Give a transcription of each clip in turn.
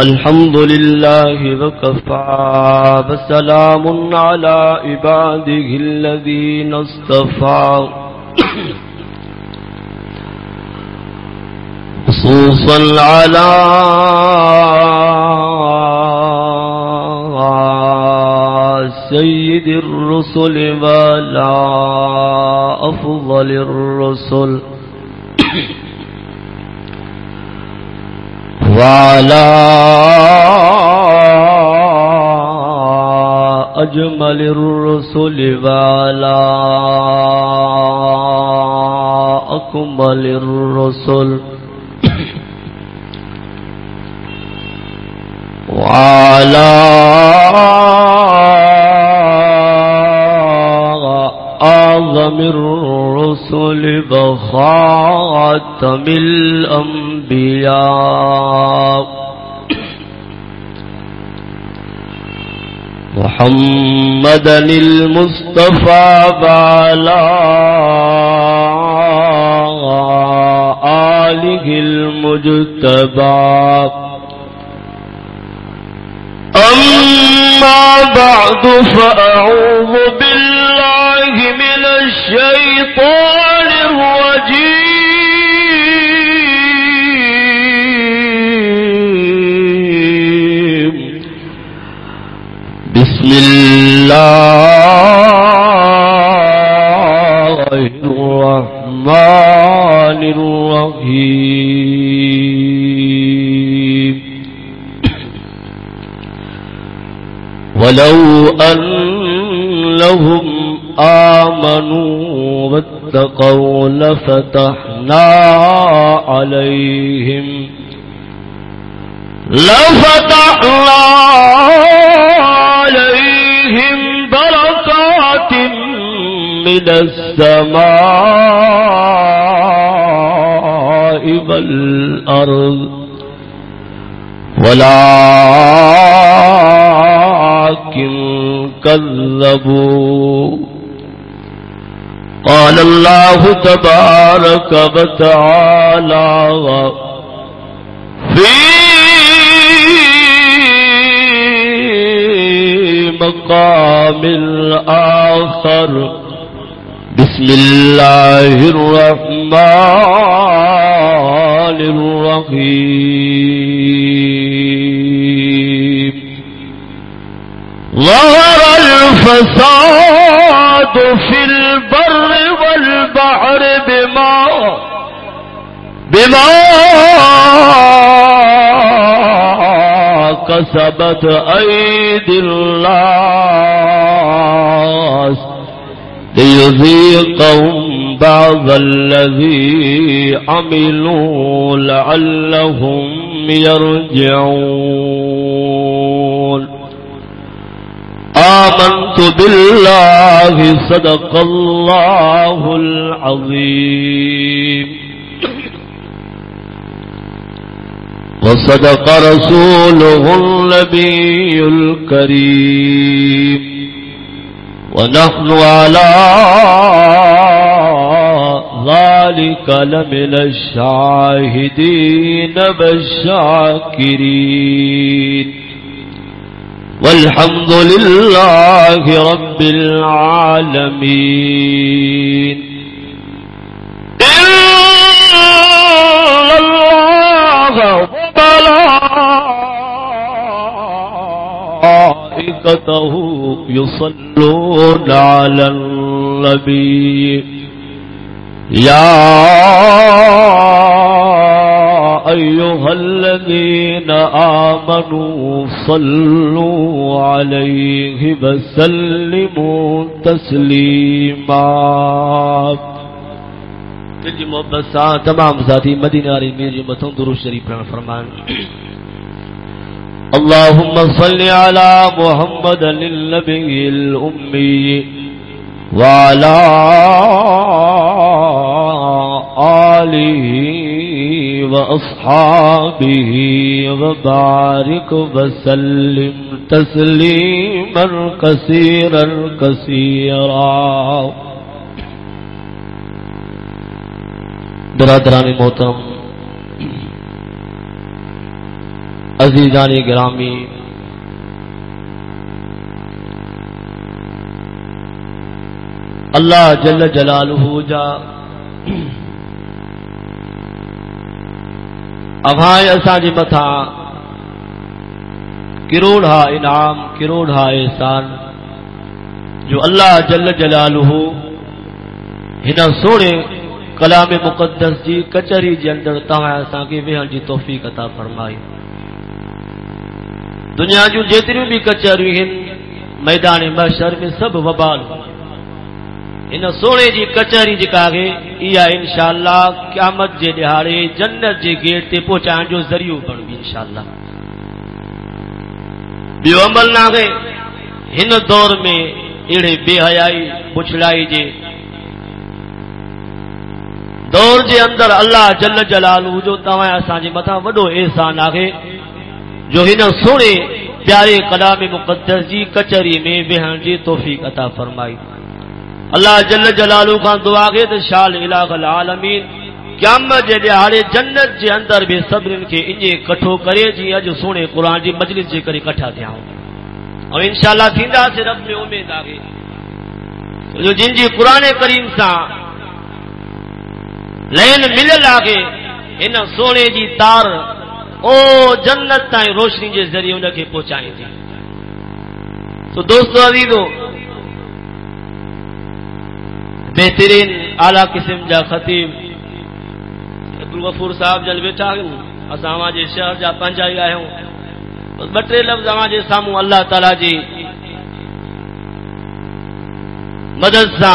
الحمد لله وكفى بسلام على عباده الذين اصطفى. خصوصا على سيد الرسل ولا أفضل الرسل. وعلى أجمل الرسل وعلى أكمل الرسل وعلى أعظم الرسل بخاتم الأنبياء محمدا المصطفى وعلى آله المجتبى. أما بعد فأعوذ بالله الله الرحمن الرحيم ولو أنهم آمنوا واتقوا لفتحنا عليهم لفتحنا من السماء والأرض ولكن كذبوا. قال الله تبارك وتعالى في مقام الآخر بسم الله الرحمن الرحيم. ظهر الفساد في البر والبحر بما بما كسبت أيدي الناس. ليذيقهم بعض الذي عملوا لعلهم يرجعون. آمنت بالله صدق الله العظيم. وصدق رسوله النبي الكريم. ونحن على ذلك لمن الشاهدين بالشاكرين والحمد لله رب العالمين. إن الله يصلون على النبي. يا أيها الذين آمنوا صلوا عليه وسلموا تسليما. کی محبت تمام ذاتی مدینہ علی میر جو متوں درود شریف پر فرمان اللهم صل على محمد النبي الأمي وعلى آله وأصحابه وبارك وسلم تسليما كثيرا كثيرا. برادران محترم عزیزان گرامی، اللہ جل جلالہ جا ابھائے اساں جی متھا کروڑا انعام، کروڑا احسان جو اللہ جل جلالہ ہن سونے کلام مقدس جی کچہری جے اندر تواں اساں کے وہن جی توفیق عطا فرمائی۔ دنیا جو جتری بھی کچہریوں ہیں میدان محشر میں سب وبال ان سونے جی کچہری جکا گے یا انشاءاللہ قیامت جے دہاڑے جنت جے گیٹ تے پہنچان جو ذریعہ بن بھی انشاءاللہ بیو عمل نہ گئے ہن دور میں اڑے بے حیائی پچھڑائی جے دور جے اندر اللہ جل جلالہ جو تواں اساں جے متھا وڈو احسان آگے جو ہن سونے پیارے کلام مقدس جی کچہری میں بہن جی توفیق عطا فرمائی۔ اللہ جل جلالہ کا دعا گے تو شال الہ العالمین۔ قیامت جے دیہاڑے جنت جے اندر بھی صبرن کے انجے کٹھو کرے جی اج سونے قرآن جی مجلس جے کرے کٹھا تھیا ہوں اور انشاءاللہ تھیندا سے رب میں امید آگے۔ جو جن جی قرآن کریم سا لین ملل آگے ان سونے جی تار او جنت تائیں روشنی کے ذریعے ان کے پہنچائیں تھی تو دوستو عزیزو، بہترین اعلی قسم جا خطیب عبدالغفور صاحب جل بیٹھا ہوں اساں جے شہر جا پنج آئی آئے ہوں۔ ب لفظ اواں جے جی ساموں اللہ تعالی جی مدد سا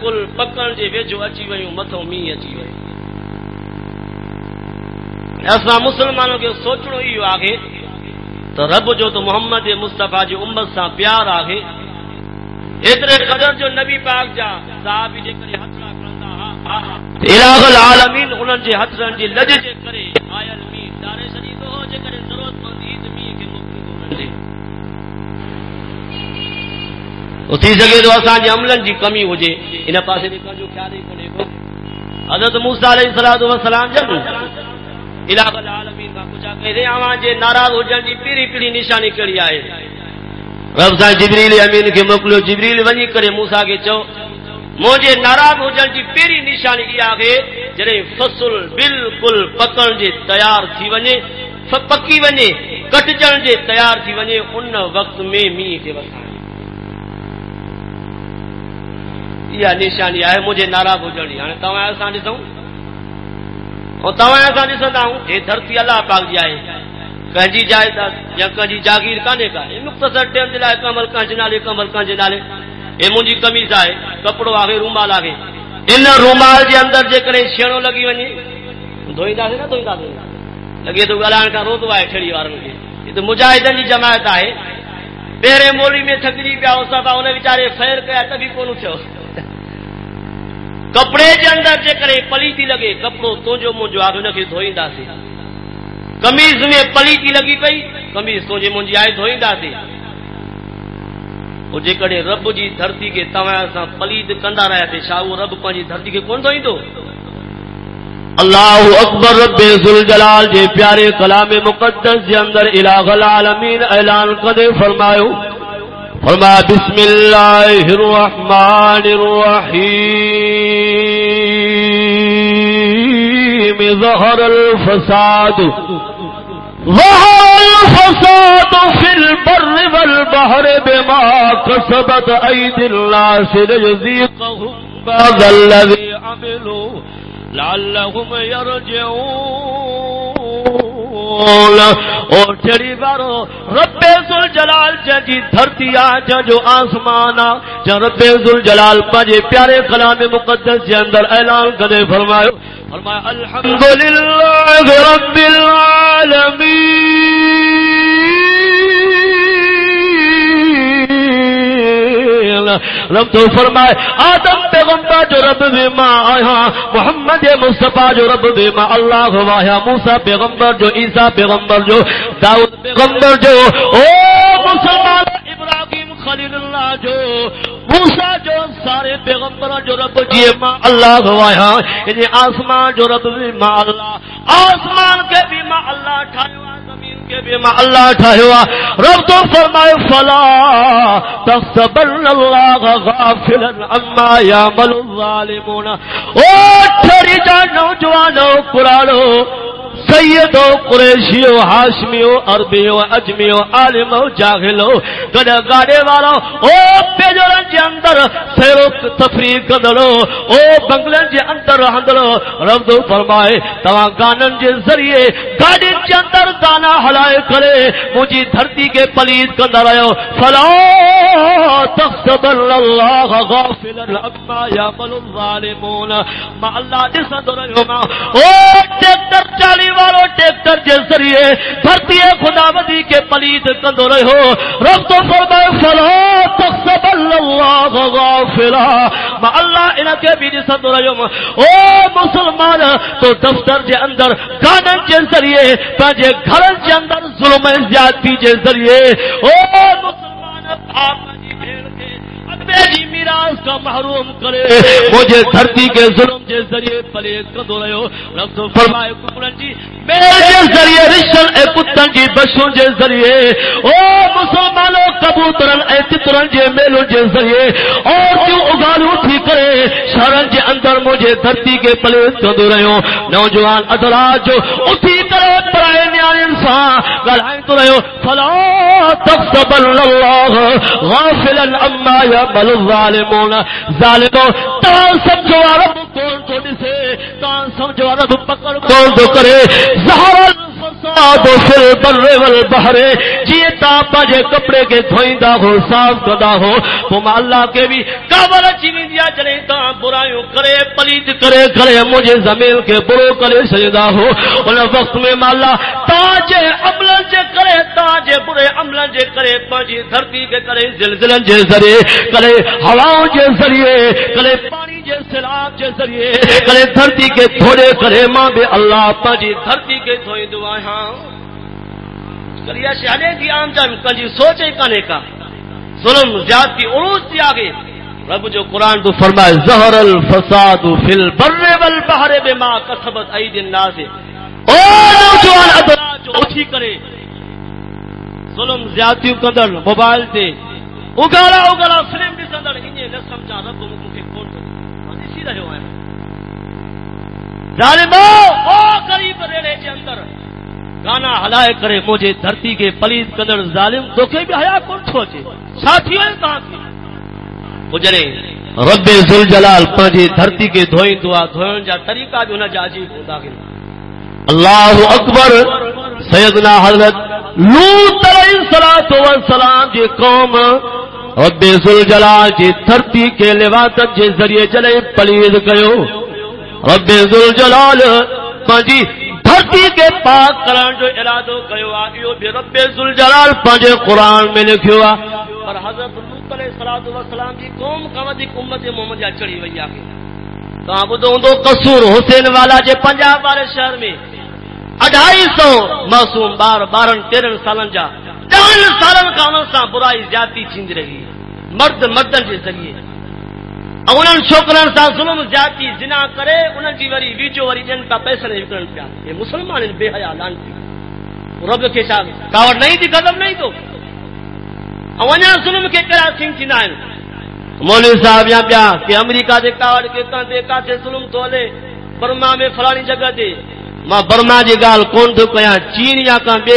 پکڑ جے ویجو اچی ویوں متھو می اچی وئی اسا مسلمانوں کے سوچنو ہی آگے تو رب جو تو محمد مصطفیٰ جی امت سا پیار آگے اتنے قدر جو نبی پاک جا صحابی جے کرے ہتھڑا کرندا الہ العالمین انہن جے ہتھڑن جی لج جے کرے آیل می دارے سجی تو ہو جے کرے ضرورت مند می کے مفید دے۔ تھی سگے تو اساں جے عملن جی کمی ہو جے ان پاسے دے جو خیال ہی کونے کو حضرت موسی علیہ الصلوۃ والسلام جب الہ العالمین کا کچھ کہے دے آواں جے ناراض ہو جن جی پیری پیری نشانی کڑی آئے رب سان جبریل امین کے موکلو جبریل ونی کرے موسی کے چو مجھے ناراض ہو جن جی پیری نشانی ای آگے جڑے فصل بالکل پکن جے تیار تھی ونے پکی ونے کٹجن جے تیار تھی ونے ان وقت میں می کے وسان یہ نشانی ہے مجھے ناراض ہو جانی ہاں تواں اساں ڈسوں اور تواں اساں ڈسندا ہوں اے دھرتی اللہ پاک جی ہے کنجی جائیداد یا کنجی جاگیر کانے کا اے مختصر ٹائم دلائے کمل کان جنالے کمل کان جنالے اے منجی قمیض ہے کپڑو آگے رومال آگے ان رومال جے اندر جے کرے شیڑو لگی ونی دھوئیندا سے نہ دھوئیندا سے لگے تو ڳالهائڻ کا روت وائے ڇڙي وارن کي یہ تو مجاهدن جي جماعت آهي پهرين مولوي ۾ ٿڪجي پيا اوسا کرے پلیتی لگے کپڑو تو جو منجو آگ ان کي دھوئيندا سي قميص ۾ پلیتی لگی پئی قميص تو جي منجي آئے دھوئيندا سي او جے کڈے رب جي دھرتی کي تواں سان پلید کندا رهيا ته شاو رب پنجي جی دھرتی کي کون اللہ اکبر رب ذل جلال جے پیارے کلام مقدس جے اندر الہ العالمین اعلان کدے فرمایو فرما بسم اللہ الرحمن الرحیم ظہر الفساد ظهر الفساد في البر والبحر بما كسبت أيدي الناس ليذيقهم بعض الذي عملوا لعلهم يرجعون اور چڑی بارو رب ذل جلال جی دھرتی آ جا جو آسمان آ جا رب ذل جلال پاجے پیارے کلام مقدس کے اندر اعلان کرے فرمایا فرمایا الحمدللہ رب العالمین۔ رب تو فرمائے، آدم پیغمبر جو رب بھی ماں آیا ہاں، محمد مصطفیٰ جو رب بھی ماں، اللہ وایا موسا پیغمبر جو، عیسیٰ پیغمبر جو، داؤد پیغمبر جو، او مسلمان ابراہیم خلیل اللہ جو موسا جو، سارے پیغمبر جو رب جی ماں اللہ گوایا یعنی آسمان جو رب بھی ماں اللہ، آسمان کے بھی ماں اللہ ٹھائے کے بھی ماں اللہ ٹھائے ہوا۔ رب تو فرمائے، فلا تخبر اللہ غافلا اما یعمل الظالمون۔ او ٹھری جا نوجوانو قرآنو سیدو، قریشیو، ہاشمیو، عربیو، اجمیو، عالمو جاغلو گڑ گاڑے والا او پیجورن جے اندر سیرو تفریح کندڑو۔ او بنگلن جے اندر ہندڑو رب دو فرمائے تواں گانن جے ذریعے گاڑی جے اندر گانا ہلائے کرے، مجھے دھرتی کے پلید کندر آئے فلا تخصبر اللہ غافل اما یعمل الظالمون۔ ما اللہ جسا در ما او ٹیکٹر چالی والو ٹیکٹر جے ذریعے دھرتی خدا بدی کے پلید کندو رہے ہو۔ رب تو فرمائے، فلا تخصب اللہ غافلا۔ ما اللہ انہ کے بھی جسد رہے ہو۔ او مسلمان، تو دفتر جے اندر گانن جے ذریعے پانجے گھرن جے اندر ظلم زیادتی کے ذریعے او مسلمان آپ میراث کا محروم کرے۔ مجھے دھرتی کے ظلم کے ذریعے پلے کدو رہے ہو۔ رب تو فرمائے، کپڑن جی میرے ذریعے رشن اے کتن جی بشوں جے ذریعے۔ او مسلمانوں، کبوترن، اے تترن جے، میلوں جے ذریعے۔ اور کیوں اگالو تھی کرے؟ شہرن جے اندر مجھے دھرتی کے پلے کدو رہے ہو۔ نوجوان ادراج جو اٹھی کرے، پرائے نیان انسان گلائیں تو رہے ہو۔ فلا تفصبر اللہ غافلا اما یا بل ظالمون ظالمو تان سمجھو عرب کون تو ڈسے تان سمجھو عرب پکڑ کون تو کرے زہر الفساد فی البر والبحر جیتا پجے کپڑے کے دھوئندا ہو، صاف کدا ہو تم اللہ کے بھی کابل چینی دیا چلے، تا برائیوں کرے، پلید کرے کرے، مجھے زمین کے برو کرے سجدہ ہو۔ ان وقت میں مالا تاجے عملن جے کرے تاجے برے عملن جے کرے پنجی دھرتی کے کرے، زلزلن جے ذریعے، کرے، ہواؤں جے ذریعے، کرے، پانی جے سیلاب جے ذریعے۔ کرے دھرتی کے تھوڑے کرے ماں بے اللہ پنجی دھرتی کے تھوئی دعائیں ہاں۔ کریا شہلے کی عام جان کنجی سوچے کانے کا۔ ظلم زیادتی عروج دی آگے۔ رب جو قرآن تو فرمائے، زہر الفساد فی البر والبحر بما کسبت عید الناس۔ او نوجوان ادرا جو اٹھی کرے۔ ظلم زیادتی کندر موبائل تے۔ اگالا اگالا فلم ڈسندر انہیں نہ سمجھا۔ رب مکھے کون تو اسی رہے ہوئے ظالمو، او قریب ریڑے جے اندر۔ گانا ہلائے کرے مجھے دھرتی کے پلیز کندر ظالم تو کہ بھی حیا کون چھوچے ساتھیوں کہاں تھی گزرے رب ذل جلال پنجی دھرتی کے دھوئی دعا دھوئن جا، طریقہ جو نہ جا عجیب ہوتا کہ اللہ اکبر، سیدنا حضرت لوط علیہ الصلوۃ والسلام جی قوم رب ذل جلال جی دھرتی کے لواتن جے ذریعے چلے پلید کیو رب ذل جلال پنجی دھرتی کے پاک کران جو ارادو کیو آئیو بھی رب ذل جلال پنجے قرآن میں لکھیو۔ لکھو پر حضرت لوط علیہ الصلوۃ والسلام جی قوم کا ودی امت محمد جا چڑھی وئی آکے تو ٻڌو ہوندو قصور حسین والا جے پنجاب والے شہر میں اڈھائی سو معصوم بار بارن تیرہن سالن جا ڈہن سالن کا انہن برائی زیادتی تھیندی رہی ہے۔ مرد مردن جے ذریعے۔ انہن چھوکرن سان ظلم، زیادتی، زنا کرے انہن جی وری ویجو وری جن پا پیسے نہیں وکرن پیا۔ یہ مسلمان بے حیا، لانتی۔ رب کے چا کاوڑ نہیں تھی غضب نہیں تو اونا ظلم کے کرا سنگ تھیندا آہن مولوی صاحب یا پیا کہ امریکہ دے کاوڑ کے کان دے کا سے ظلم تو ہلے برما میں فلانی جگہ تے ماں برما جی گال کون تو کیا؟ چین یا کان بے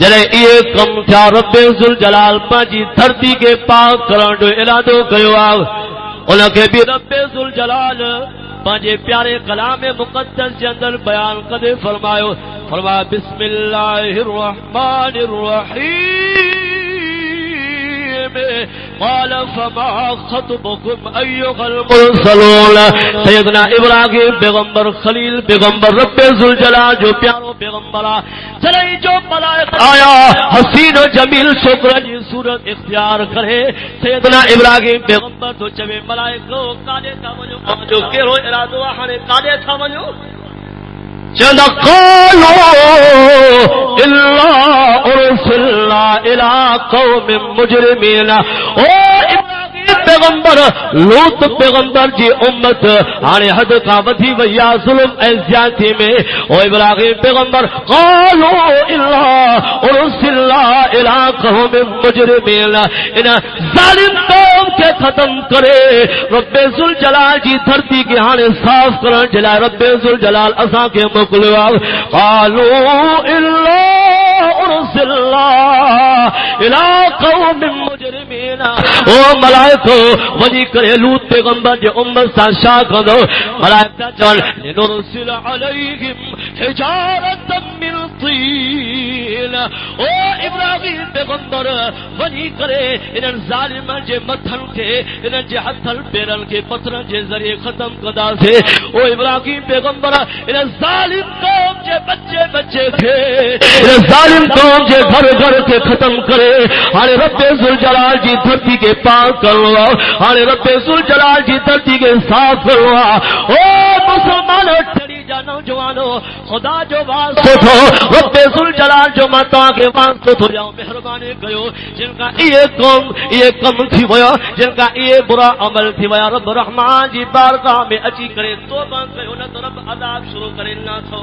جڑے یہ کم تھا رب ذل جلال پنجی دھرتی کے پاک کرن جو ارادو کیو آ ان کے بھی رب ذل جلال پنجے پیارے کلام مقدس کے اندر بیان کدے فرمایو؟ فرمایا، بسم اللہ الرحمن الرحیم۔ قال فما خطبكم ايها المرسلون. سيدنا ابراہیم پیغمبر خلیل پیغمبر رب ذوالجلال جو پیارو پیغمبر چلے جو ملائکہ آیا، حسین و جمیل شکر جی صورت اختیار کرے۔ سیدنا ابراہیم پیغمبر تو چوے ملائکہ کانے تھا ونجو جو کیرو ارادو ہنے کانے تھا ونجو چند قالوا الا ارسلنا الى قوم مجرمين۔ او پیغمبر لوت پیغمبر جی امت ہانے حد کا ودھی ویا ظلم اے زیادتی میں۔ او ابراہیم پیغمبر قالو اللہ ارسل اللہ علاقہ میں مجرمین انہ ظالم قوم کے ختم کرے۔ رب ذل جلال جی دھرتی کے ہانے صاف کرن جلال رب ذل جلال اساں کے مکلوا قالو اللہ اللہ مجرمین او کرے، لوت پیغمبر امت شاہ کندو ملائکہ چل لنرسل علیہم من طین. او ابراہیم پیغمبر کرے انہن ظالم جے متھن کے انہن جے ہتھل کے جے ذریعے ختم کدا سے او ابراہیم پیغمبر انہن ظالم قوم جے بچے بچے تھے. انہن ظالم قوم جے گھر گھر کے ختم کرے۔ ہر رب ذوالجلال جی دھرتی کے پاک کرو ہاں رب سل جلال جی دھرتی کے صاف کرو او مسلمان ٹھڑی جا نوجوانو خدا جو واسطے تھو رب سل جلال جو متا کے واسطے تھو جاؤ مہربانی کیو جن کا یہ قوم یہ کم تھی ویا جن کا یہ برا عمل تھی ویا رب رحمان جی بارگاہ میں اچی کرے توبہ کیو نہ تو رب عذاب شروع کرے نہ تھو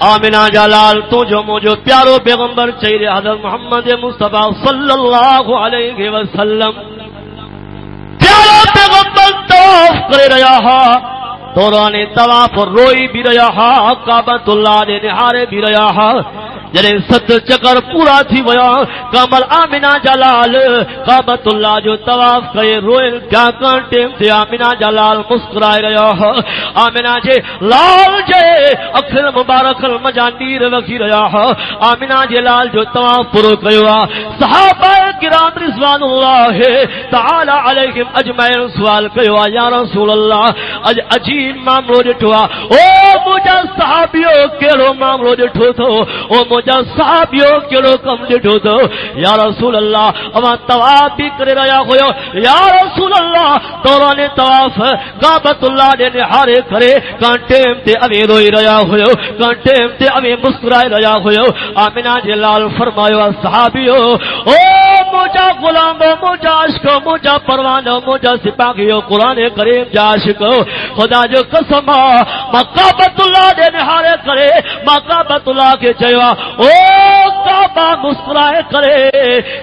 آمنا جلال، تو جو مجھو پیارو پیغمبر چہرے حضرت محمد مصطفیٰ صلی اللہ علیہ وسلم۔ پیارا پیغمبر، طواف کرے رہا ہا۔ دوران طواف روئی بھی رہا ہا، کعبۃ اللہ نے نہارے بھی رہا ہا۔ جڑے ست چکر پورا تھی ویا کمل آمینہ جلال کعبۃ اللہ جو طواف کرے، روئے کیا کر ٹیم تے آمینہ جلال مسکرائے رہا ہا آمینہ جے لال جے اکھر مبارک المجانیر وکھی رہا ہا آمینہ جے لال جو طواف پورو کیوا ہاں۔ صحابہ کرام رضوان اللہ تعالی علیہم اجمعین سوال کیوا ہاں، یا رسول اللہ، اج عجیب معاملو ڈٹھوا او مجھا صحابیو کیڑو معاملو ڈٹھو تو او مجھا صحابیو کیڑو کم ڈٹھو تو یا رسول اللہ اما طواف بھی کرے رہا ہویا یا رسول اللہ دوران طواف کعبۃ اللہ دے نہارے کرے کان ٹیم تے اوی روئی رہا ہویا کان ٹیم تے اوی مسکرائے رہا ہویا آمینہ جلال فرمایا صحابیو، او مجھا غلام مجھا عشق مجھا پروان مجھا سپاہیو قرآن کریم جا عشق خدا جو قسم مقابت اللہ دے نہارے کرے، مقابت اللہ کے چیوا او کعبہ مسکرائے کرے،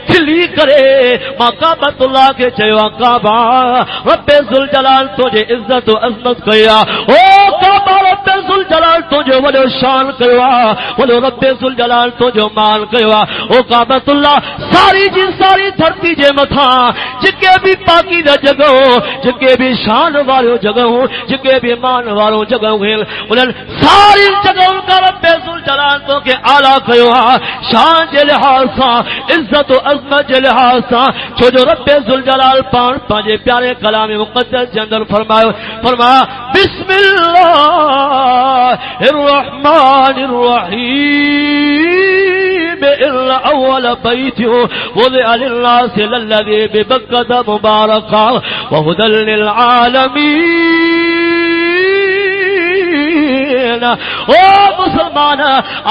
کھلی کرے، مقابت اللہ کے چیوا کعبہ، رب ذوالجلال تجھے عزت و عظمت کیا۔ او کعبہ، رب ذوالجلال تجھے ولو شان کیا۔ ولو رب ذوالجلال تجھے مال کیا۔ او کعبت اللہ، ساری جی ساری دھرتی جے متھا جکے بھی پاکی دا جگہ ہو، جکے بھی شان والو جگہ ہو، جکے بھی مان والو جگہ ہو، انہاں ساری جگہ کا رب ذل جلال تو کے اعلی کیو ہاں۔ شان جے لحاظ سا عزت و عظمت جے لحاظ سا چھو جو رب ذل جلال پان، پانجے پیارے کلام مقدس دے اندر فرمایا فرمایا، بسم اللہ الرحمن الرحیم۔ بئر أول بيت وضع للناس للذي ببكة مباركا وهدى للعالمين او مسلمان،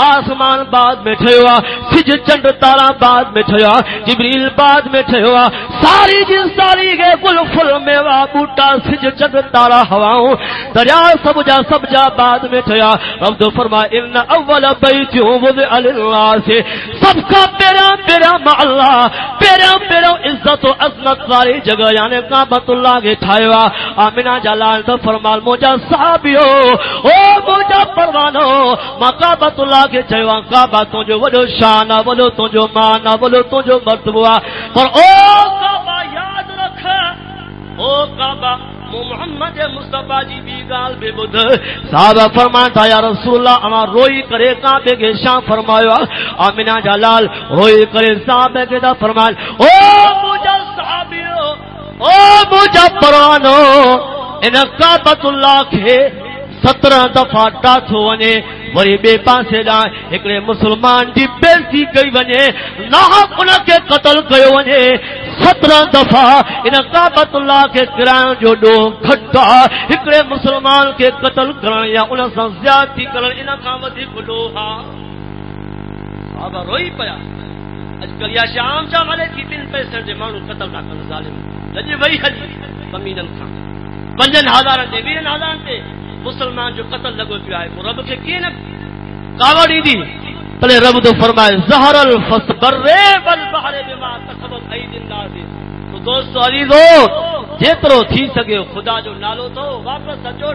آسمان بعد میں ٹھہوا سج چنڈ تارا بعد میں ٹھہوا جبریل بعد میں ٹھہوا ساری جن ساری کے کل فل میوا بوٹا، سج چنڈ تارا ہواؤں، دریا سب جا سب جا بعد میں ٹھہوا رب تو فرما ان اول بیت وضع اللہ سے۔ سب کا پیرا پیرا ما اللہ، پیرا پیرا عزت و عظمت والی جگہ یعنی کعبۃ اللہ کے ٹھائوا آمینہ جلال تو فرمال موجا صحابیو او مجھا موجا پروانو مقابت اللہ کے چیوان کعبہ تو جو وڈو شانہ وڈو تو جو مانا وڈو تو جو مرتبہ۔ پر او کعبہ، یاد رکھ۔ او کعبہ محمد مصطفیٰ جی بھی گال بے بدھ صحابہ فرماتا یا رسول اللہ اما روئی کرے کعبے کے شام فرمایا۔ آمینہ جلال، روئی کرے صحابہ کے دا فرمایا۔ او مجھا صحابیو، او مجھا پروانو ان کعبۃ اللہ کے سترہ دفعہ ٹاٹھو ونے، وری بے پاسے ڏانهن هڪڙي مسلمان جي بيزتي ڪئي وڃي ناحق ان کي قتل ڪيو وڃي 17 دفعہ ان کعبۃ اللہ کے کرائن جو ڏو کھٽا هڪڙي مسلمان کي قتل ڪرڻ يا ان سان زيادتي ڪرڻ ان کا کان وڌيڪ ڏو ها صحابه روئي پيا اڄڪل يا شام جا مالي کی بن پیسن جي ماڻهو قتل تا ڪن ظالم۔ لڄ وئي هلي زمينن کان پنجن هزارن تي ويهن هزارن تي مسلمان جو قتل لگو پیا ہے وہ رب کے کی نہ کاوڑی دی پہلے رب تو فرمائے، زہر الفس برے بل بحر بما تسبب اید الناس. تو دوستو عزیزو، جترو تھی سگے خدا جو نالو تو، واپس اچو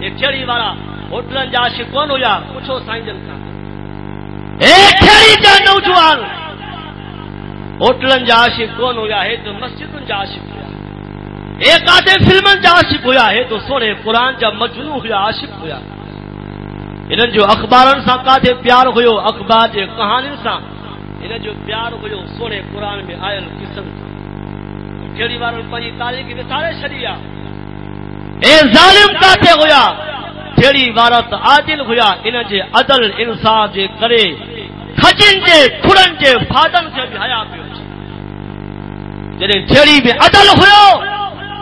ایک چڑی والا، ہوٹلن جا عاشق کون ہویا؟ پوچھو سائیں جن کا۔ ایک چڑی جا نوجوان۔ ہوٹلن جا عاشق کون ہویا؟ ہے تو مسجدن جا عاشق۔ هي ڪاٿي جا عاشقي ته سورهر جا مجلو جو عاشقن سان ڪاٿي پيار هيو اخبار جي ڪهاڻين سان هن جو پيار هيو سوري پران ۾ پنهنجي تاريخ هي ظالم ڪاٿي وار ته عادل هئا ان جي عدل انصاف جي ڪري جڏهن هيو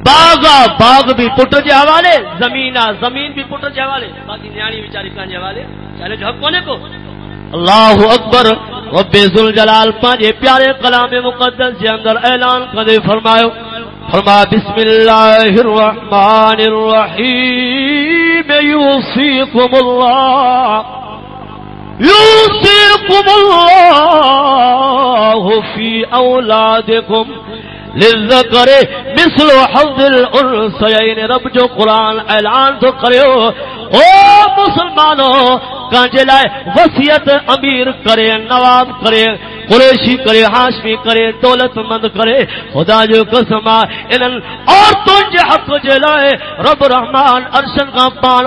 باغ آ باغ بھی پٹ جے حوالے زمین آ زمین بھی پٹ جے حوالے باقی نیانی بیچاری کان جے حوالے چلے جو حق کو نے کو؟ اللہ اکبر، رب ذوالجلال پاجے پیارے کلام مقدس دے اندر اعلان کدے فرمایو فرما بسم اللہ الرحمن الرحیم یوصيكم اللہ یوصيكم اللہ فی اولادکم للذكر مثل حظ الانسیین رب جو قرآن اعلان تو کریو او مسلمانو کنجے لائے وصیت امیر کرے، نواب کرے قریشی کرے، ہاشمی کرے، دولت مند کرے، خدا جو قسم انن عورتوں جے حق جے لائے رب رحمان ارشن کا پان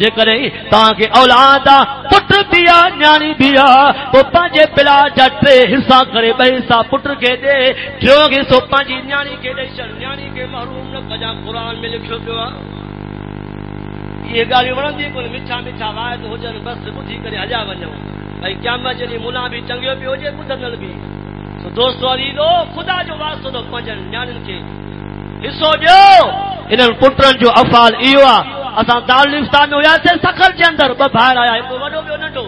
جے کرے تاکہ اولادا پٹر بیا نیانی بیا تو پانجے پلا جا ٹے حصہ کرے، بے حصہ پٹر کے دے، جو کہ سو پانجی نیانی کے دے شر نیانی کے محروم نہ کجا، قرآن میں لکھو پیا یہ گالی وڑندی کو میٹھا میٹھا وائد ہو جن بس ٻڌي کرے ہجا وڃو ۽ قيامت جڏهن ملا به ٽنگيو پيو هجي ٻڌندڙ به سو دوست واري ڏو خدا جو واستو ٿو پنهنجن نياڻين کي حصو ڏيو هنن پٽن جو افال اهو آهي اسان دال دالستان ۾ هئاسين سکر جي اندر ٻه ڀائر آيا هڪ وڏو ٻيو ننڍو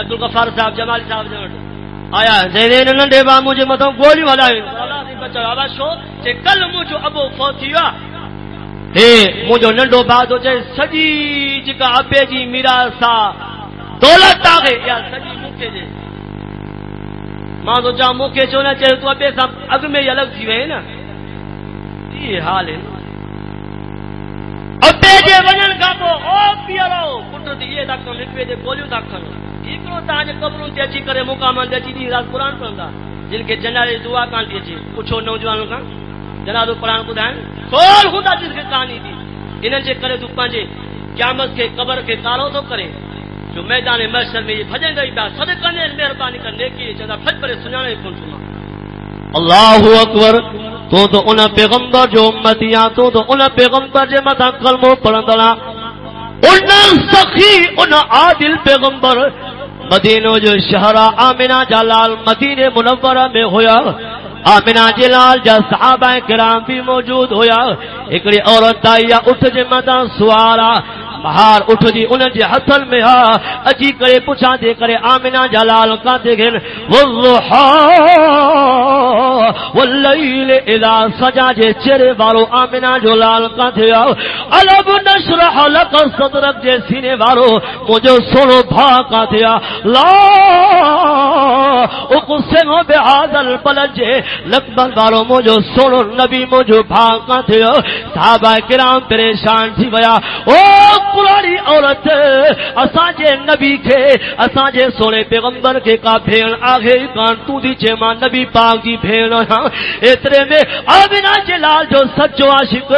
عبدل گفار صاحب جمال صاحب جي وٽ آيا جهڙي هن ننڍي ڀاءُ منهنجي مٿان گوليون هلايون ڇو جي ڪلهه منهنجو ابو فوت ٿي ويو آهي هي منهنجو ننڍو ڀاءُ ٿو چئي سڄي جيڪا ابي جي مراس آهي مان سوچ مون کي ڇو نه چيو تون الڳ ٿي وئي نئا ڪانه ٿي اچي پڇو کے قبر جي ڪري تون پنهنجي جو میدان محشر میں یہ بھجن گئی پیا سد کرنے مہربانی کرنے کی چندا بھج پرے سنانے کون سنا۔ اللہ اکبر، تو تو ان پیغمبر جو امتیاں تو تو ان پیغمبر جے متا کلمو پڑھندڑا ان سخی ان عادل پیغمبر مدینو جو شہرہ آمینہ جلال، مدینہ منورہ میں ہویا۔ آمینہ جلال جا صحابہ کرام بھی موجود ہویا۔ ایکڑی عورت آئی اٹھ جے متا سوارا۔ بہار اٹھ جی ان جے ہتھن میں ہا اجی کرے پوچھا دے، کرے آمینہ جلال کا دے گن والضحا واللیل اذا سجا جے چرے والو آمینہ جلال کا دے علب ہاں۔ نشرح لک صدرک جے سینے والو مجھے سنو بھا کا دے ہاں۔ لا اقسم بهذا البلد جے۔ لکبل والو مجھے سنو، نبی مجھے بھا کا دے ہاں۔ صحابہ کرام پریشان تھی ویا۔ او پرانی عورت اساجے نبی کے اساجے سونے پیغمبر کے کا بھین آگے کان تو دی چے ماں نبی پاک دی بھین ہاں اترے میں آمینہ جے لال جو سچو عاشق،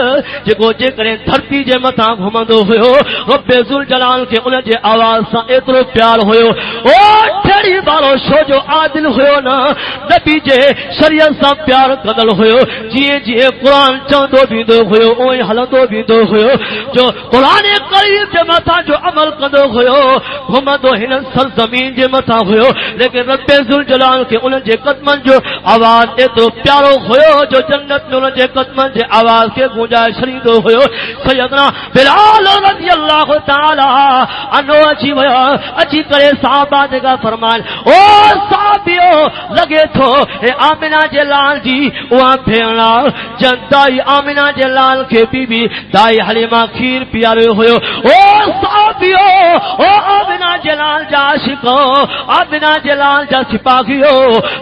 جے کو جے کرے دھرتی جے متا گھمندو ہوئے رب ذل جلال کے ان جے آواز سا اترو پیار ہوئے او ٹھڑی بارو شو جو عادل ہوئے نا۔ نبی جے شریعت سا پیار قدل ہوئے جیے جیے قرآن چاندو بھی دو ہوئے اوئی حلندو بھی دو ہوئے جو قرآن قرآن قریب جے متا جو عمل کدو ہویو گھمندو ہن سر زمین جے متا ہویو لیکن رب ذل جلال کے ان جے قدمن جو آواز اے تو پیارو ہویو جو جنت میں ان جے قدمن جے آواز کے گونجائے شریدو ہویو سیدنا بلال رضی اللہ تعالی انو جی اچھی ویا اچھی کرے صحابہ دے گا فرمان۔ او صحابیو، لگے تھو۔ اے آمنہ جے لال جی وہاں بھیڑا جنتائی آمنہ جے لال کے بی بی دائی حلیمہ او صحابیو او آمینہ جلال جا شکو آمینہ جلال جا سپاہیو،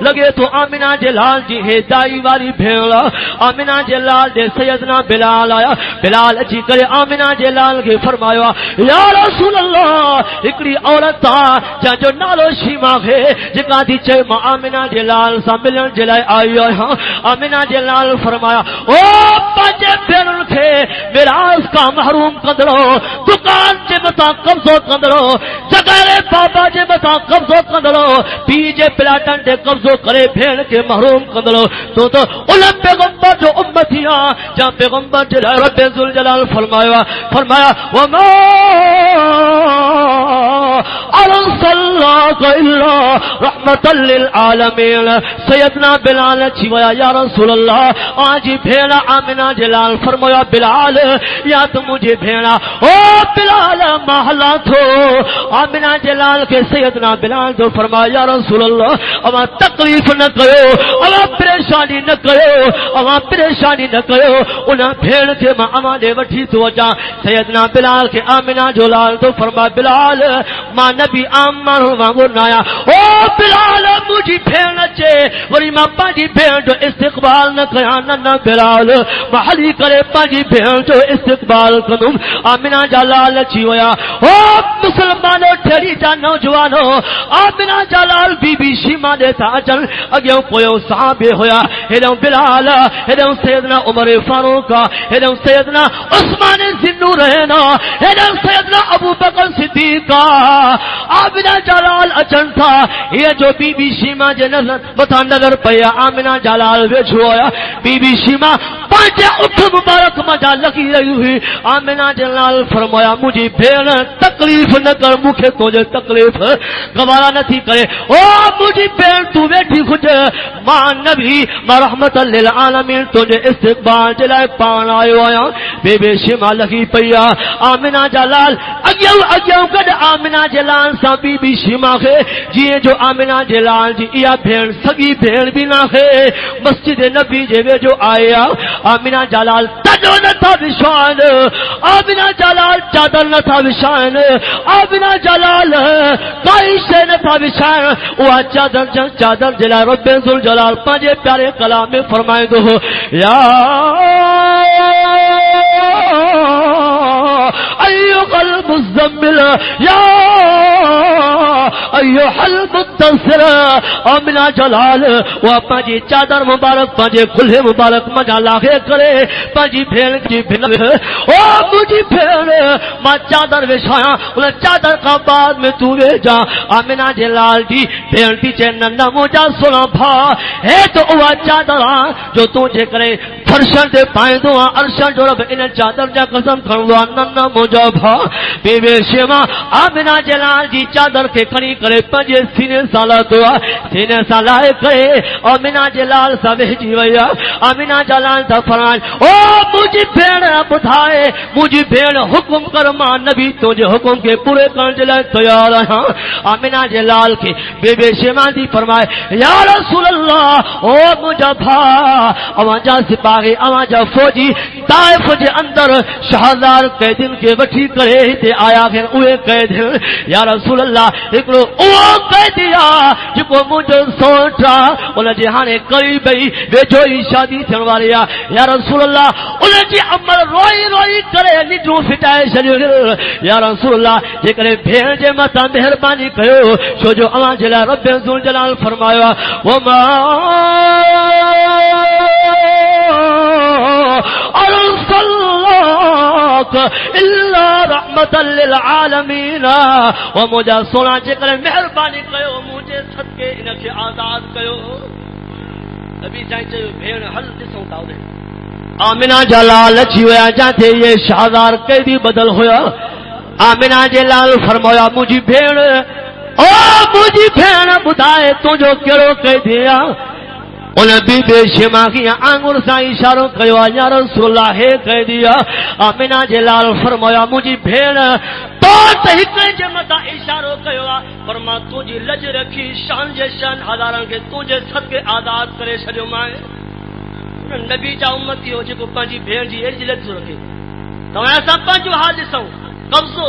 لگے تو آمینہ جلال جی ہے دائی واری بھیڑا، آمینہ جلال جے سیدنا بلال آیا، بلال اچھی کرے آمینہ جلال کے فرمایا، یا رسول اللہ، اکڑی عورتا جا جو نالو شیما ہے، جکا دی چھے ماں آمینہ جلال سا ملن جلائے آئی آئی ہاں، آمینہ جلال فرمایا، او پانچے بھیڑن تھے میرا کا محروم قدرو دکان جے متا قبضو کندڑو، جگہ بابا جے متا قبضو کندڑو، پی جے پلاٹن دے قبضو کرے بھیڑ کے محروم کندڑو۔ تو تو علم پیغمبر جو امتیاں جا پیغمبر جے رب ذوالجلال فرمایا فرمایا، وما ارسلناک رحمت للعالمین سیدنا بلال چھویا یا رسول اللہ، آج بھیڑا آمنہ جلال فرمایا، بلال، یا تو مجھے بھیڑا۔ او بلال، محلہ تھو آمینہ جلال کے سیدنا بلال تو فرمایا، یا رسول اللہ، اما تکلیف نہ کرو، اما پریشانی نہ کرو، اما پریشانی نہ کرو۔ انہا بھیڑ کے ماں اما دے وٹھی تو جا سیدنا بلال کے آمینہ جلال تو فرما بلال ماں نبی آم مانو مانگو نایا۔ او بلال، مجھے بھیڑ چے۔ وری ماں پانجی بھیڑ جو استقبال نہ کیا، نہ بلال۔ محلی کرے پانجی بھیڑ جو استقبال کنم۔ آمینہ جلال اچھی جی ہویا۔ او مسلمانو ٹھڑی جا نوجوانو۔ آمینہ جلال بی بی شیما دے دیتا اچھل اگیوں کوئیوں صحابے ہویا۔ ہیدوں بلال ہیدوں سیدنا عمر فاروق ہیدوں سیدنا عثمان زنو رہنا۔ ہیدوں سیدنا ابو بکر صدیق۔ آمینہ جلال اچھن تھا۔ یہ جو بی بی شیما جے نظر بتا نظر پیا آمینہ جلال بیچ ہویا بی بی شیما پانچے اٹھ مبارک مجا لگی رہی ہوئی۔ آمینہ جلال فرمایا، مجھے بھیڑ تکلیف نہ کر، مکھے تجھے تکلیف گوارا نہ تھی کرے۔ او، مجھے بھیڑ تو بیٹھی خود۔ ماں نبی ماں رحمت للعالمین، تجھے استقبال جلائے پان آئے آیا۔ بے بے شما لگی پیا آمینہ جلال اگیو اگیو کد آمینہ جلال سا بی بی شما خے جیے جو آمینہ جلال جی یا بھیڑ سگی بھیڑ بھی نہ خے مسجد نبی جے جو آیا آمینہ جلال تجو نہ تھا بشان آمینہ جلال چادر نہ تھا بشان آمینہ جلال کوئی شے نہ تھا بشان وہ چادر جن چادر جلا رب ذل جلال پانچے پیارے کلام میں فرمائے دو۔ یا المزمل یا ایو حل متصر امنا جلال. وہ پنجی چادر مبارک پنجے کھلے مبارک مجا لاغے کرے. پنجی بھیڑ کی بھیڑ او مجھے بھیڑ ما چادر وشایا انہیں چادر کا بعد میں تو وے جا امنا جلال جی، دی بھیڑ دی چے ننہ مجا سنا بھا ہے تو اوہ چادر جو تو جے کرے فرشن دے پائیں دو عرشن جو رب انہیں چادر جا قسم کھڑوا ننہ مجا بھا۔ بے بے شیما آمنا جلال جی چادر کے کھڑی کرے پنجے سینے سالا دعا سینے سالا کرے آمنا جلال سا بھیجی ویا آمنا جلال تا فران او مجھے بھیڑ بدھائے مجھے بھیڑ حکم کر ماں نبی تجھے حکم کے پورے کرنے جلائے تیار ہاں آمنا جلال کے بے بے شیما دی فرمائے، یا رسول اللہ، او مجھا بھا اما جا سپاہ سپاہی اما جا فوجی طائف جے اندر شہزار قیدن کے وٹھی کرے تے آیا پھر اوے قید یا رسول اللہ ایکڑو او قیدیا جکو مجھے سوچا انہیں جی ہانے قریب ہی ویجو ہی شادی تھن والی یا رسول اللہ انہیں جی عمر روئی روئی کرے نجو فٹائے شریف یا رسول اللہ جے کرے بھیڑ جے متا مہربانی کرو چھو جو اما جلا رب ذو جلال فرمایا وما الحق الا رحمت للعالمین او مجا سونا جے مہربانی کیو مجھے صدقے ان کے آزاد کیو ابھی چاہیے چاہیے بھیڑ ہل ڈسوں تا دے آمنہ جا لال اچھی ہویا جاتے یہ شہزار کیدی بدل ہویا. آمنہ جے لال فرمایا مجھے بھیڑ، او مجھے بھیڑ، بدائے تجھو کیڑو کہہ دیا بی بے شماخی آنگل سا اشاروں کروا یا رسول اللہ ہے کہہ دیا آمینہ جلال فرمایا مجھے بھیڑ بہت ہکے جمتا اشاروں کروا فرما تجھے لج رکھی شان جے شان ہزاراں کے تجھے سد کے آزاد کرے چھڈیو مائے نبی جا امتی ہو جے کو پنجی بھیڑ جی اڑی لج رکھے تو ایسا پنجو حال ڈسوں قبضو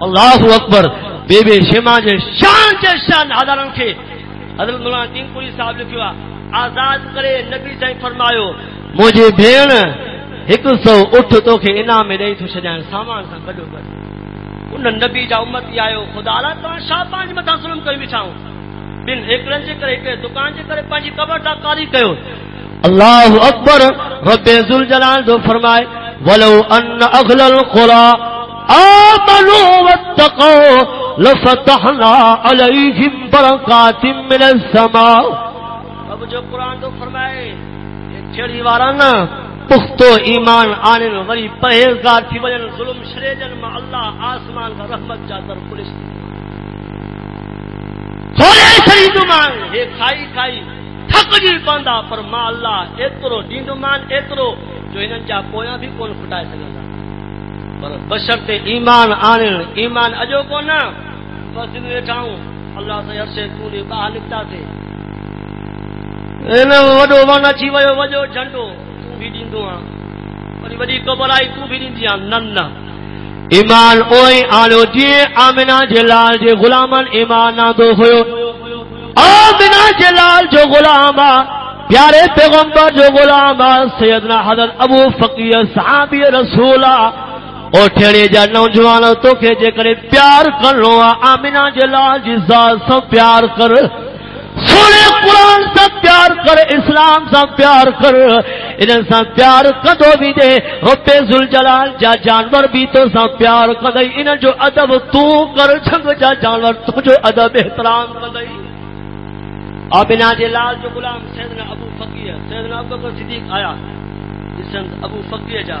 اللہ اکبر بيبي شمع جي شان جي شان هزارن کي حضرت مولانا دينپري صاحب لکيو آهي آزاد ڪري نبي سائين فرمايو منهنجي ڀيڻ هڪ سؤ اٺ توکي انعام ۾ ڏيئي ٿو ڇڏيان سامان سان گڏو گڏ. ان نبي جا امت ئي آيو خدا الا توهان ڇا پنهنجي مٿان ظلم ڪري بيٺائون ٻن هڪڙن جي ڪري هڪڙي دڪان جي ڪري پنهنجي ڪبر تان ڪاري ڪيو. الله اڪبر ربي زل جلال جو فرمائي ولو ان اگهل کورا لفتحنا عليهم بركات من السماء. اب جو قرآن تو فرمائے چھڑی وارا نا پختو ایمان آنے وری پرہیزگار تھی وجن ظلم شریجن ما اللہ آسمان کا رحمت جا پولیس تھوڑے شریدو مان ہے کھائی کھائی، تھک جی پاندا پر ما اللہ، ایترو ڈیندو مان ایترو، جو انہن جا پویا بھی کون کھٹائے سگندا پر بشرتي ايمان آڻڻ ايمان اڄو ڪونه. بس ويٺا آهيون الله سان عرصي ڏي ٻاهر نڪتاسين هن وڏو وڻ اچي ويو وڏو جهنڊو. تون به ڏيندو آهي وري وڏي قبر آئي تون به ڏيندي آهي نه نه. ايمان اهو ئي آڻيو جيئن آمنه جي لال جي غلامن ايمان آندو هيو. آمنه جي لال جو غلام آهي پياري پيگمبر جو غلام آهي سيدنا حضرت ابو فقير ساهبي رسول آهي اوٹھڑے جا نوجوان توکے جے کرے پیار کر لو آمینہ جلال جی ذات سے پیار کر۔ سونے قرآن سے پیار کر، اسلام سے پیار کر۔ انہیں سے پیار کدو بھی دے؟ روپے ذل جلال جا جانور بھی تو سے پیار کدائی انہیں جو عدب تو کر، چھنگ جا جانور تو جو عدب احترام کدائی آمینہ جلال جو غلام سیدنا ابو فقیہ، سیدنا ابو فقیہ صدیق آیا جسند ابو فقیہ جا۔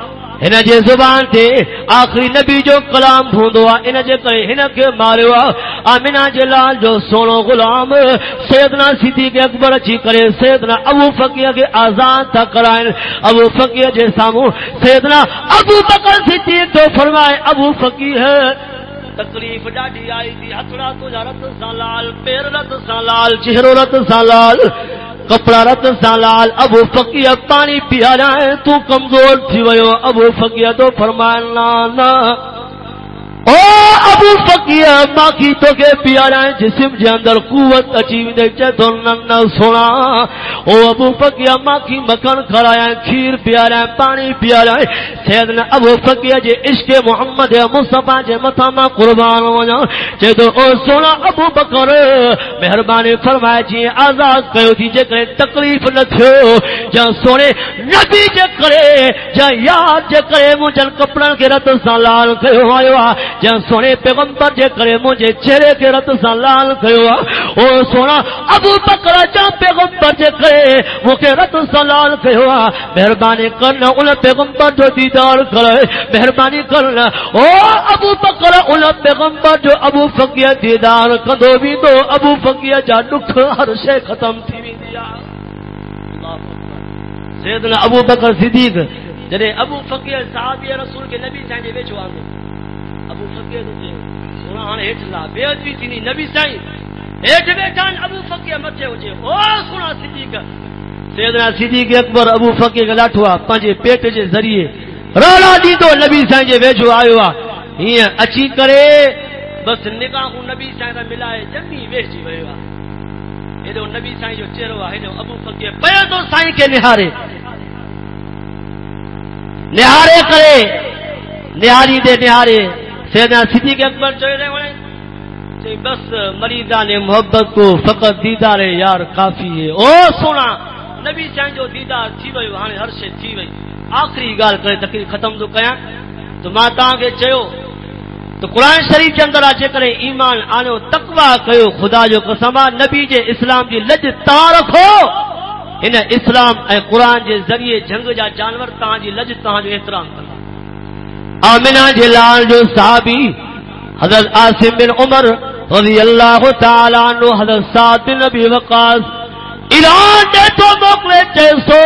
ہن جے زبان تے آخری نبی جو کلام بھوندوا ان جے تے ہن کے ماروا آمنا جے لال جو سونو غلام سیدنا صدیق اکبر اچھی کرے سیدنا ابو فقیہ کے آزاد تا کرائیں ابو فقیہ جے سامو سیدنا ابو بکر صدیق تو فرمائے ابو فقیہ تکلیف ڈاڈی آئی تھی ہتڑا تو جا رت سالال پیر رت سالال چہرو رت سالال کپڑا رتن سالال ابو فکی پانی پیا جائے تو کمزور تھی ویو، ابو فکی تو فرمائے نا او ابو فقیہ ماکی تو کے پیارا ہے جسم جے اندر قوت اچھی دے چے تو نن سونا۔ او ابو فقیہ ماکی مکن کھڑایا ہے، کھیر پیارا ہے، پانی پیارا ہے۔ سیدنا ابو فقیہ جے عشق محمد مصطفی جے متھا ما قربان ہو جا چے تو او سونا ابو بکر، مہربانی فرمائے جی آزاد کیو تھی جے کرے تکلیف نہ تھو جا سونے نبی جے کرے جا یاد جے کرے مجھن کپڑا کے رت سالال کیو آئیو جن سونے پیغمبر جے کرے مجھے چہرے کے رت سا لال کہو او سونا ابو بکر جا پیغمبر جے کرے مجھے رت سا لال کہو مہربانی کرنا ان پیغمبر جو دیدار کرے، مہربانی کرنا۔ او ابو بکر، ان پیغمبر جو ابو فقیہ دیدار کدو بھی دو ابو فقیہ جا دکھ ہر شے ختم تھی بھی دیا سیدنا ابو بکر صدیق جنہیں ابو فقیہ صحابی رسول کے نبی چاہیے بیچو آگے۔ ابو فقیر تے سونا ہن ہٹ لا بے ادبی تھی نبی سائیں ہٹ بیٹھان ابو فقیر مچے ہوجے او سونا صدیق۔ سیدنا صدیق اکبر ابو فقیر گلا ٹھوا پنجے پیٹ جے ذریعے رالا دی نبی سائیں جے ویجو آیو ہی اچھی کرے۔ بس نگاہ نبی سائیں دا ملائے جمی ویجی ویوا ایدو نبی سائیں جو چہرو ہے ابو فقیر پیا تو سائیں کے نہارے۔ نہارے کرے۔ نہاری دے نہارے۔ سیدنا صدیق اکبر چوئے ہوئے بس محبت کو فقط دیدار یار کافی ہے۔ او سونا، نبی چاہیں جو دیدار تھی وئی ہاں ہر شے تھی وئی آخری گال کرے تقریر ختم تو کیا؟ تو ماں تاں کے چیو، تو قرآن شریف کے اندر اچے کرے ایمان آنو، تقوی کیو خدا جو قسم نبی جے اسلام دی لج تا رکھو۔ ان اسلام اے قرآن جے ذریعے جنگ جا جانور تاں جی جی لج تاں جو احترام کرو آمنہ جلال جو صحابی حضرت آسم بن عمر رضی اللہ تعالیٰ عنہ حضرت سات بن نبی وقاس ایران دے تو موقع چیسو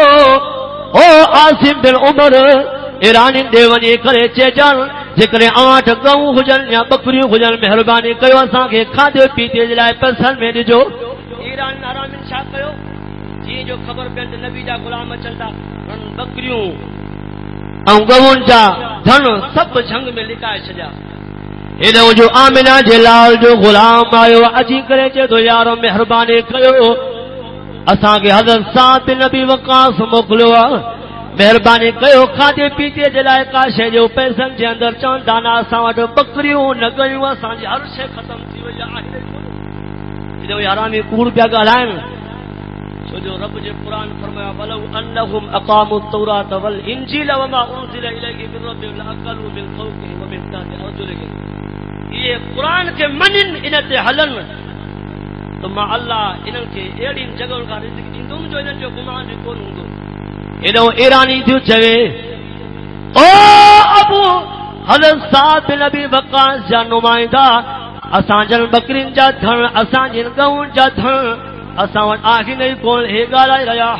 او آسم بن عمر ایرانی دیونی کرے چے جان جکرے آٹھ گاؤں ہجن یا بکری ہجن مہربانی کیو اساں کے کھادے پیتے جلائے پسند میں جو ایران نارا من شاہ کیو جی جو خبر پہ نبی جا غلام چلتا بکریوں گون جا دھن سب جنگ میں لکائے چجا ادو جو آمنا جلال جو غلام آئے اجی کرے چے تو یارو مہربانی کیو اساں کے حضرت سات نبی وقاص موکلو مہربانی کیو کھادے پیتے جلائے کاشے جو پیسن جے اندر چون دانا اساں وٹ بکریوں نہ گیوں اساں جی ہر شے ختم تھی وئی آہے ادو یارامی کوڑ پیا ڳالهائن تو جو رب جے قرآن فرمایا ولو انہم اقاموا التوراۃ والانجیل وما انزل الیہم من ربهم لاکلوا من فوقهم ومن تحت ارجلهم یہ قرآن کے منن ان تے ہلن تو ما اللہ انن کے ایڑی جگہ کا رزق دیندم جو انن جو گمان کون ہوندو ایڈو ایرانی جو چوے او ابو حضرت صاحب نبی وقاص جا نمائندہ اسان جن بکرین جا دھن اسان جن گاؤں جا دھن اساں وٹ آہی نہیں کون ہے گالائی رہیا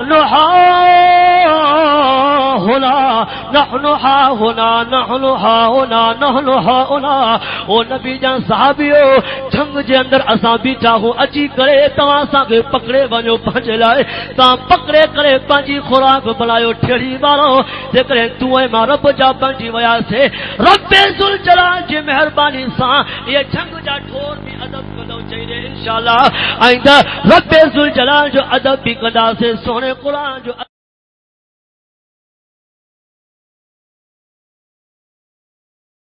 نحن ها هنا نحن ها هنا نحن ها هنا نحن ها هنا او نبی جان صحابیو جنگ دے اندر اسا بیٹا ہو اچھی کرے تواں سا کے پکڑے ونجو پھنجے لائے۔ تا پکڑے کرے پنجی خوراک بلایو ٹھڑی بارو جے تو اے ماں رب جا پنجی ویا سے۔ رب ذل جلال جی مہربانی سان یہ جنگ جا ٹھور بھی ادب جنگ جا ٹھور بھی چاہیے انشاءاللہ، آئندہ رب ذل جلال جو ادب بھی کدا سے سونے قرآن جو